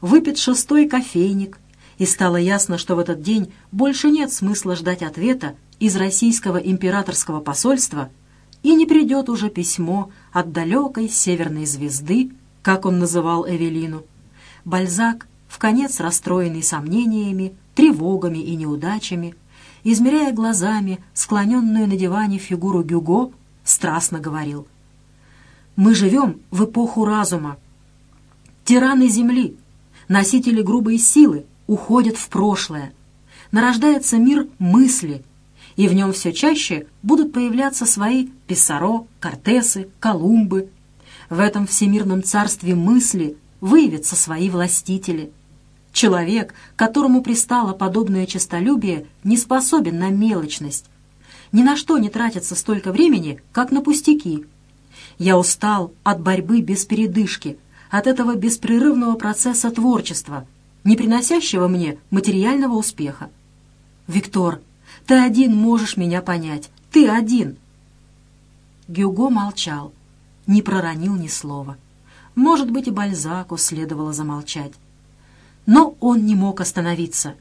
выпит шестой кофейник, и стало ясно, что в этот день больше нет смысла ждать ответа из российского императорского посольства, и не придет уже письмо от далекой северной звезды, как он называл Эвелину. Бальзак, в конец расстроенный сомнениями, тревогами и неудачами, измеряя глазами склоненную на диване фигуру Гюго, страстно говорил. «Мы живем в эпоху разума. Тираны Земли, носители грубой силы, уходят в прошлое. Нарождается мир мысли, и в нем все чаще будут появляться свои Писаро, Кортесы, Колумбы. В этом всемирном царстве мысли выявятся свои властители. Человек, которому пристало подобное честолюбие, не способен на мелочность, ни на что не тратится столько времени, как на пустяки. Я устал от борьбы без передышки, от этого беспрерывного процесса творчества, не приносящего мне материального успеха. Виктор, ты один можешь меня понять. Ты один. Гюго молчал, не проронил ни слова. Может быть, и Бальзаку следовало замолчать. Но он не мог остановиться.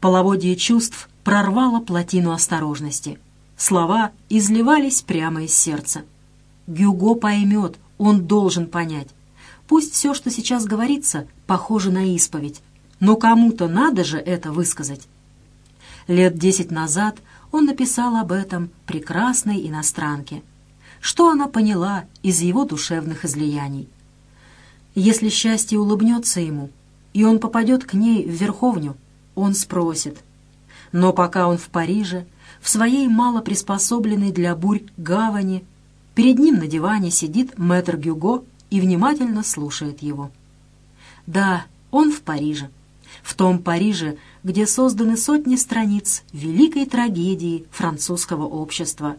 Половодье чувств прорвало плотину осторожности — Слова изливались прямо из сердца. Гюго поймет, он должен понять. Пусть все, что сейчас говорится, похоже на исповедь. Но кому-то надо же это высказать. Лет десять назад он написал об этом прекрасной иностранке. Что она поняла из его душевных излияний? Если счастье улыбнется ему, и он попадет к ней в Верховню, он спросит. Но пока он в Париже, в своей мало приспособленной для бурь гавани, перед ним на диване сидит мэтр Гюго и внимательно слушает его. Да, он в Париже. В том Париже, где созданы сотни страниц великой трагедии французского общества,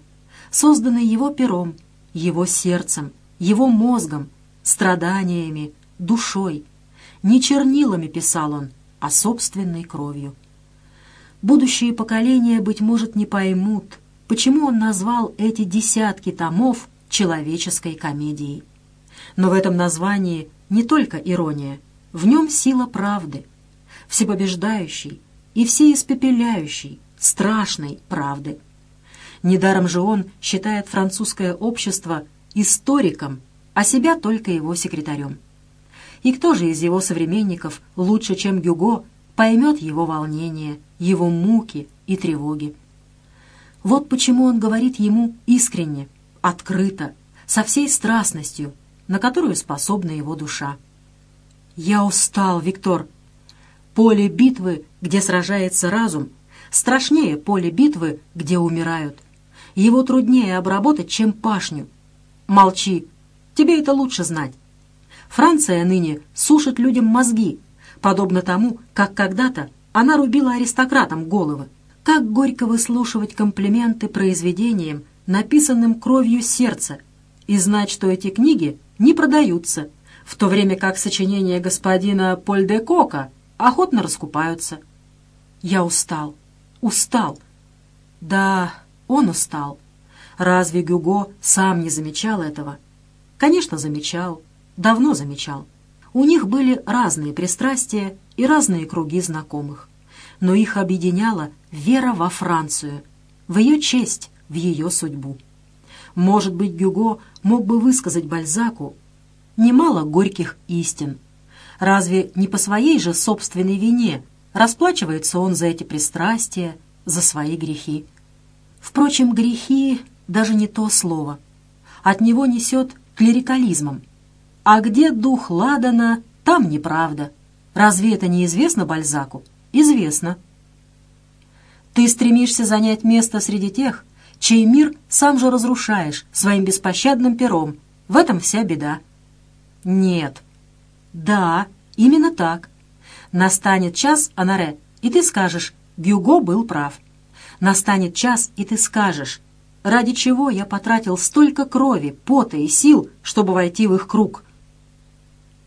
созданы его пером, его сердцем, его мозгом, страданиями, душой. Не чернилами писал он, а собственной кровью. Будущие поколения, быть может, не поймут, почему он назвал эти десятки томов человеческой комедией. Но в этом названии не только ирония, в нем сила правды, всепобеждающей и всеиспепеляющей, страшной правды. Недаром же он считает французское общество историком, а себя только его секретарем. И кто же из его современников лучше, чем Гюго, поймет его волнение, его муки и тревоги? Вот почему он говорит ему искренне, открыто, со всей страстностью, на которую способна его душа. «Я устал, Виктор. Поле битвы, где сражается разум, страшнее поле битвы, где умирают. Его труднее обработать, чем пашню. Молчи, тебе это лучше знать. Франция ныне сушит людям мозги, подобно тому, как когда-то она рубила аристократам головы. Как горько выслушивать комплименты произведениям, написанным кровью сердца, и знать, что эти книги не продаются, в то время как сочинения господина Поль де Кока охотно раскупаются. Я устал, устал. Да, он устал. Разве Гюго сам не замечал этого? Конечно, замечал давно замечал. У них были разные пристрастия и разные круги знакомых. Но их объединяла вера во Францию, в ее честь, в ее судьбу. Может быть, Гюго мог бы высказать Бальзаку немало горьких истин. Разве не по своей же собственной вине расплачивается он за эти пристрастия, за свои грехи? Впрочем, грехи — даже не то слово. От него несет клерикализмом — а где дух Ладана, там неправда. Разве это не известно Бальзаку? Известно. Ты стремишься занять место среди тех, чей мир сам же разрушаешь своим беспощадным пером. В этом вся беда. Нет. Да, именно так. Настанет час, Анаре, и ты скажешь, Гюго был прав. Настанет час, и ты скажешь, ради чего я потратил столько крови, пота и сил, чтобы войти в их круг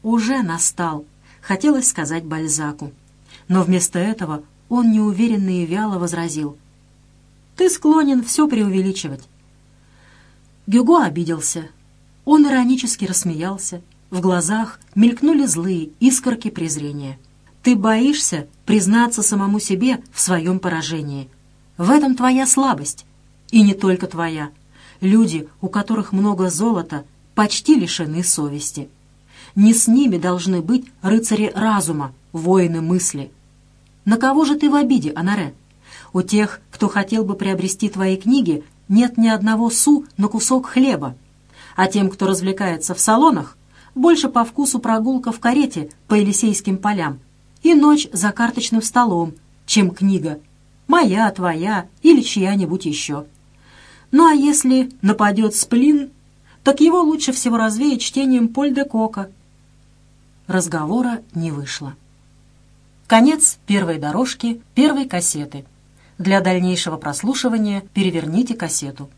уже настал, хотелось сказать Бальзаку. Но вместо этого он неуверенно и вяло возразил. «Ты склонен все преувеличивать». Гюго обиделся. Он иронически рассмеялся. В глазах мелькнули злые искорки презрения. «Ты боишься признаться самому себе в своем поражении. В этом твоя слабость. И не только твоя. Люди, у которых много золота, почти лишены совести». Не с ними должны быть рыцари разума, воины мысли. На кого же ты в обиде, Анаре? У тех, кто хотел бы приобрести твои книги, нет ни одного су на кусок хлеба. А тем, кто развлекается в салонах, больше по вкусу прогулка в карете по Елисейским полям и ночь за карточным столом, чем книга. Моя, твоя или чья-нибудь еще. Ну а если нападет сплин, так его лучше всего развеять чтением Поль де Кока разговора не вышло. Конец первой дорожки первой кассеты. Для дальнейшего прослушивания переверните кассету.